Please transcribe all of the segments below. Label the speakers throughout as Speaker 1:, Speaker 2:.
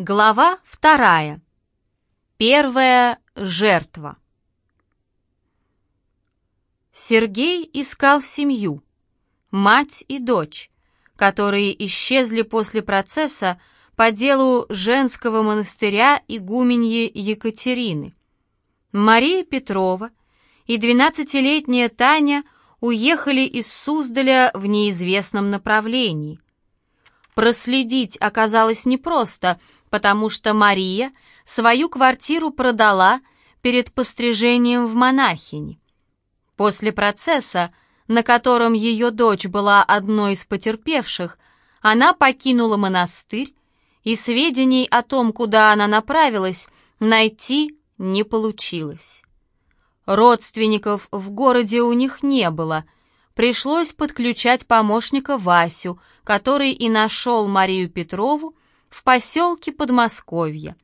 Speaker 1: Глава вторая. Первая жертва. Сергей искал семью, мать и дочь, которые исчезли после процесса по делу женского монастыря игуменьи Екатерины. Мария Петрова и двенадцатилетняя Таня уехали из Суздаля в неизвестном направлении. Проследить оказалось непросто – потому что Мария свою квартиру продала перед пострижением в монахини. После процесса, на котором ее дочь была одной из потерпевших, она покинула монастырь, и сведений о том, куда она направилась, найти не получилось. Родственников в городе у них не было. Пришлось подключать помощника Васю, который и нашел Марию Петрову в поселке Подмосковье.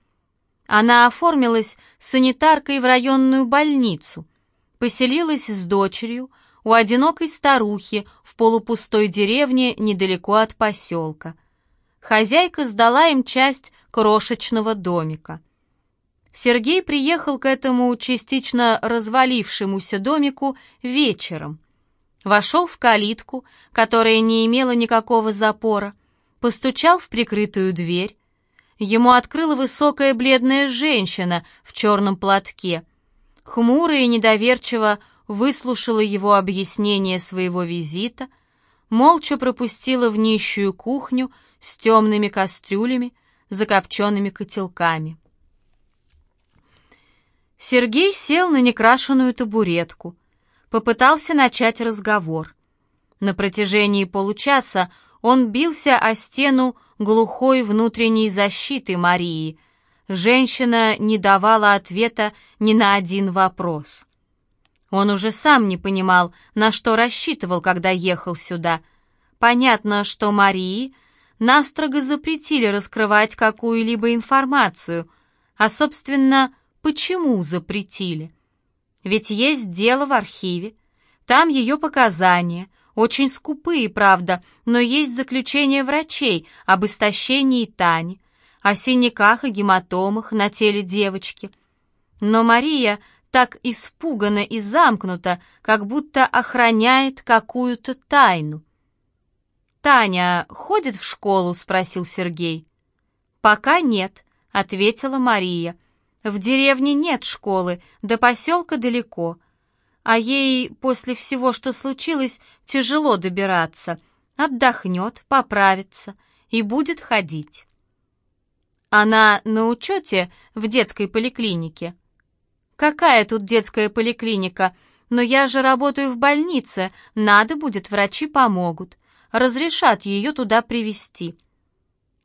Speaker 1: Она оформилась санитаркой в районную больницу, поселилась с дочерью у одинокой старухи в полупустой деревне недалеко от поселка. Хозяйка сдала им часть крошечного домика. Сергей приехал к этому частично развалившемуся домику вечером. Вошел в калитку, которая не имела никакого запора, постучал в прикрытую дверь. Ему открыла высокая бледная женщина в черном платке. Хмуро и недоверчиво выслушала его объяснение своего визита, молча пропустила в нищую кухню с темными кастрюлями, закопченными котелками. Сергей сел на некрашенную табуретку, попытался начать разговор. На протяжении получаса он бился о стену глухой внутренней защиты Марии. Женщина не давала ответа ни на один вопрос. Он уже сам не понимал, на что рассчитывал, когда ехал сюда. Понятно, что Марии настрого запретили раскрывать какую-либо информацию, а, собственно, почему запретили? Ведь есть дело в архиве, там ее показания, очень скупые, правда, но есть заключение врачей об истощении Тани, о синяках и гематомах на теле девочки. Но Мария так испугана и замкнута, как будто охраняет какую-то тайну. «Таня ходит в школу?» — спросил Сергей. «Пока нет», — ответила Мария. «В деревне нет школы, до поселка далеко а ей после всего, что случилось, тяжело добираться. Отдохнет, поправится и будет ходить. Она на учете в детской поликлинике. Какая тут детская поликлиника? Но я же работаю в больнице, надо будет, врачи помогут. Разрешат ее туда привести.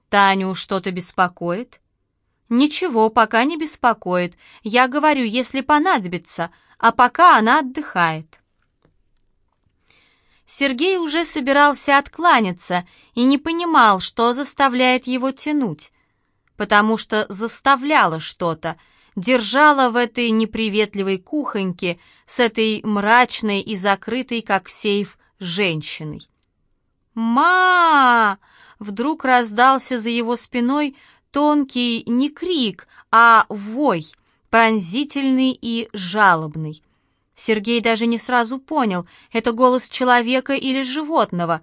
Speaker 1: Таню что-то беспокоит? Ничего, пока не беспокоит. Я говорю, если понадобится, а пока она отдыхает. Сергей уже собирался откланяться и не понимал, что заставляет его тянуть, потому что заставляло что-то, держала в этой неприветливой кухоньке с этой мрачной и закрытой, как сейф, женщиной. «Ма!» — вдруг раздался за его спиной тонкий не крик, а вой — пронзительный и жалобный. Сергей даже не сразу понял, это голос человека или животного.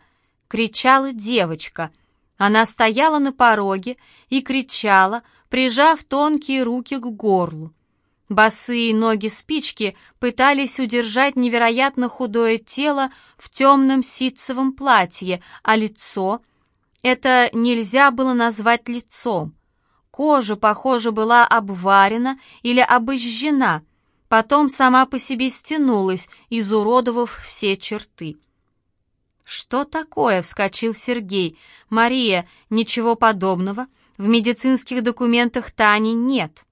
Speaker 1: Кричала девочка. Она стояла на пороге и кричала, прижав тонкие руки к горлу. Босые ноги спички пытались удержать невероятно худое тело в темном ситцевом платье, а лицо... Это нельзя было назвать лицом. Кожа, похоже, была обварена или обожжена, потом сама по себе стянулась, изуродовав все черты. «Что такое?» — вскочил Сергей. «Мария, ничего подобного. В медицинских документах Тани нет».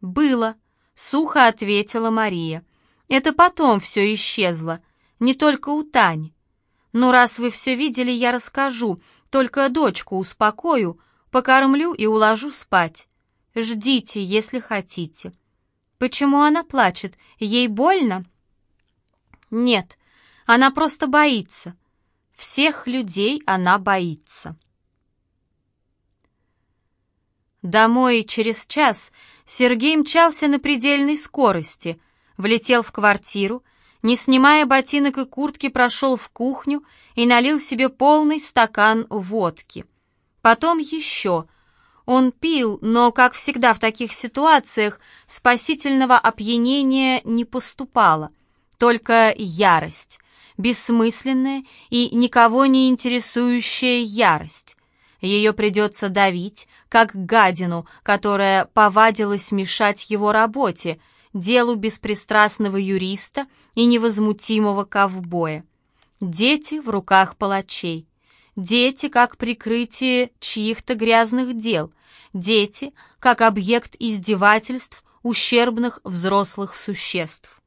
Speaker 1: «Было», — сухо ответила Мария. «Это потом все исчезло. Не только у Тани. Но раз вы все видели, я расскажу. Только дочку успокою, Покормлю и уложу спать. Ждите, если хотите. Почему она плачет? Ей больно? Нет, она просто боится. Всех людей она боится. Домой через час Сергей мчался на предельной скорости, влетел в квартиру, не снимая ботинок и куртки, прошел в кухню и налил себе полный стакан водки. Потом еще. Он пил, но, как всегда в таких ситуациях, спасительного опьянения не поступало. Только ярость, бессмысленная и никого не интересующая ярость. Ее придется давить, как гадину, которая повадилась мешать его работе, делу беспристрастного юриста и невозмутимого ковбоя. Дети в руках палачей. Дети как прикрытие чьих-то грязных дел. Дети как объект издевательств ущербных взрослых существ.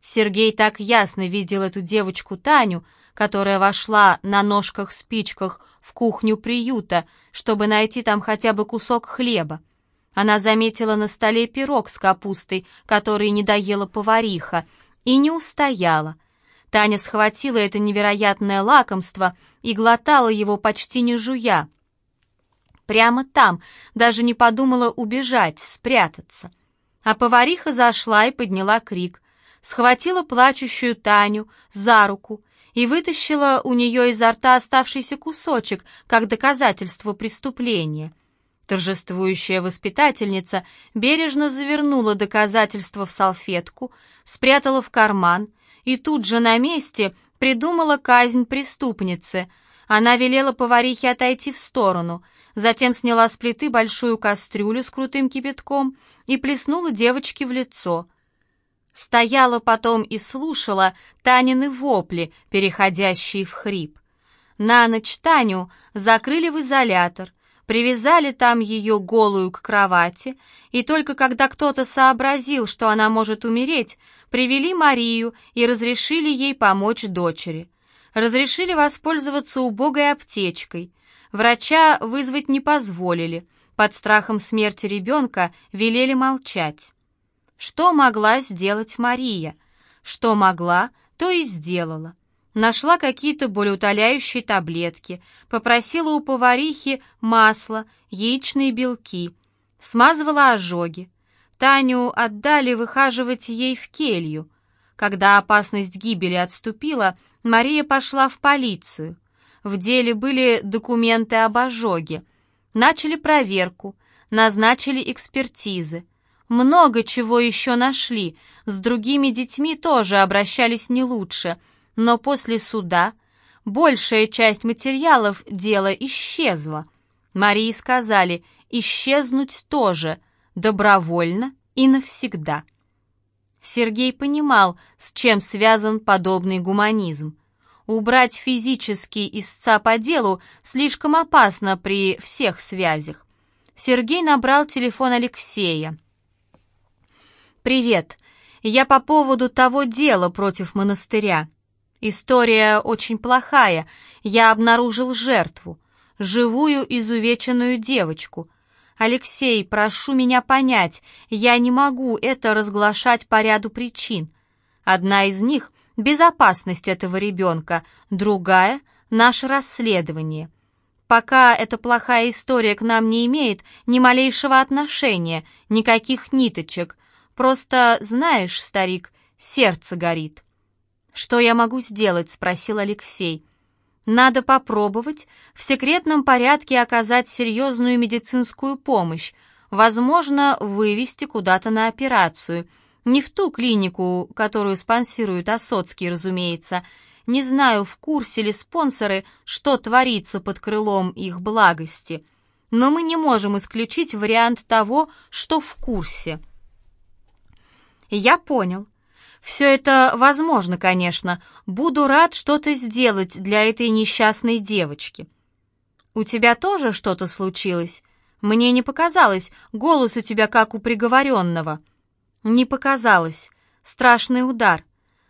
Speaker 1: Сергей так ясно видел эту девочку Таню, которая вошла на ножках-спичках в кухню приюта, чтобы найти там хотя бы кусок хлеба. Она заметила на столе пирог с капустой, который не доела повариха, и не устояла. Таня схватила это невероятное лакомство и глотала его почти не жуя. Прямо там, даже не подумала убежать, спрятаться. А повариха зашла и подняла крик. Схватила плачущую Таню за руку и вытащила у нее изо рта оставшийся кусочек, как доказательство преступления. Торжествующая воспитательница бережно завернула доказательство в салфетку, спрятала в карман и тут же на месте придумала казнь преступницы. Она велела поварихе отойти в сторону, затем сняла с плиты большую кастрюлю с крутым кипятком и плеснула девочке в лицо — Стояла потом и слушала Танины вопли, переходящие в хрип. На ночь Таню закрыли в изолятор, привязали там ее голую к кровати, и только когда кто-то сообразил, что она может умереть, привели Марию и разрешили ей помочь дочери. Разрешили воспользоваться убогой аптечкой. Врача вызвать не позволили. Под страхом смерти ребенка велели молчать. Что могла сделать Мария? Что могла, то и сделала. Нашла какие-то болеутоляющие таблетки, попросила у поварихи масло, яичные белки, смазывала ожоги. Таню отдали выхаживать ей в келью. Когда опасность гибели отступила, Мария пошла в полицию. В деле были документы об ожоге. Начали проверку, назначили экспертизы. Много чего еще нашли, с другими детьми тоже обращались не лучше, но после суда большая часть материалов дела исчезла. Марии сказали исчезнуть тоже, добровольно и навсегда. Сергей понимал, с чем связан подобный гуманизм. Убрать физический истца по делу слишком опасно при всех связях. Сергей набрал телефон Алексея. «Привет. Я по поводу того дела против монастыря. История очень плохая. Я обнаружил жертву. Живую изувеченную девочку. Алексей, прошу меня понять, я не могу это разглашать по ряду причин. Одна из них — безопасность этого ребенка, другая — наше расследование. Пока эта плохая история к нам не имеет ни малейшего отношения, никаких ниточек — Просто, знаешь, старик, сердце горит». «Что я могу сделать?» — спросил Алексей. «Надо попробовать в секретном порядке оказать серьезную медицинскую помощь, возможно, вывести куда-то на операцию. Не в ту клинику, которую спонсирует Осоцкий, разумеется. Не знаю, в курсе ли спонсоры, что творится под крылом их благости. Но мы не можем исключить вариант того, что в курсе». «Я понял. Все это возможно, конечно. Буду рад что-то сделать для этой несчастной девочки». «У тебя тоже что-то случилось? Мне не показалось, голос у тебя как у приговоренного». «Не показалось. Страшный удар.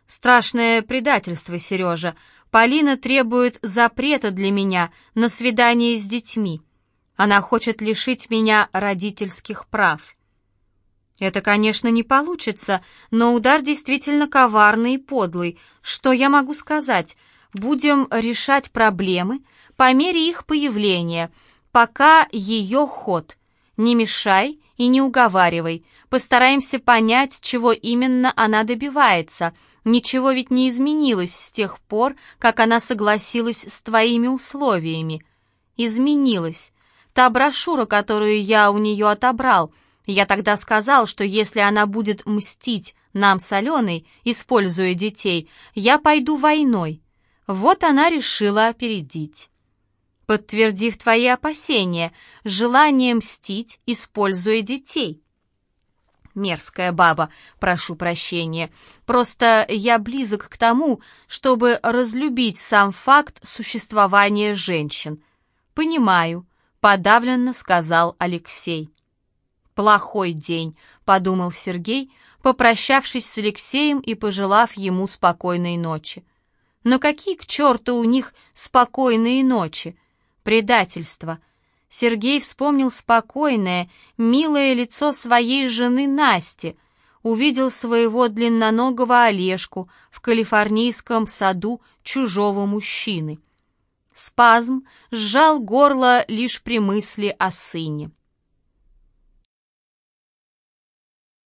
Speaker 1: Страшное предательство, Сережа. Полина требует запрета для меня на свидание с детьми. Она хочет лишить меня родительских прав». Это, конечно, не получится, но удар действительно коварный и подлый. Что я могу сказать? Будем решать проблемы по мере их появления, пока ее ход. Не мешай и не уговаривай. Постараемся понять, чего именно она добивается. Ничего ведь не изменилось с тех пор, как она согласилась с твоими условиями. Изменилось. Та брошюра, которую я у нее отобрал. Я тогда сказал, что если она будет мстить нам с Аленой, используя детей, я пойду войной. Вот она решила опередить. Подтвердив твои опасения, желание мстить, используя детей. Мерзкая баба, прошу прощения. Просто я близок к тому, чтобы разлюбить сам факт существования женщин. Понимаю, подавленно сказал Алексей. Плохой день, подумал Сергей, попрощавшись с Алексеем и пожелав ему спокойной ночи. Но какие к черту у них спокойные ночи? Предательство. Сергей вспомнил спокойное, милое лицо своей жены Насти, увидел своего длинноногого Олежку в калифорнийском саду чужого мужчины. Спазм сжал горло лишь при мысли о сыне.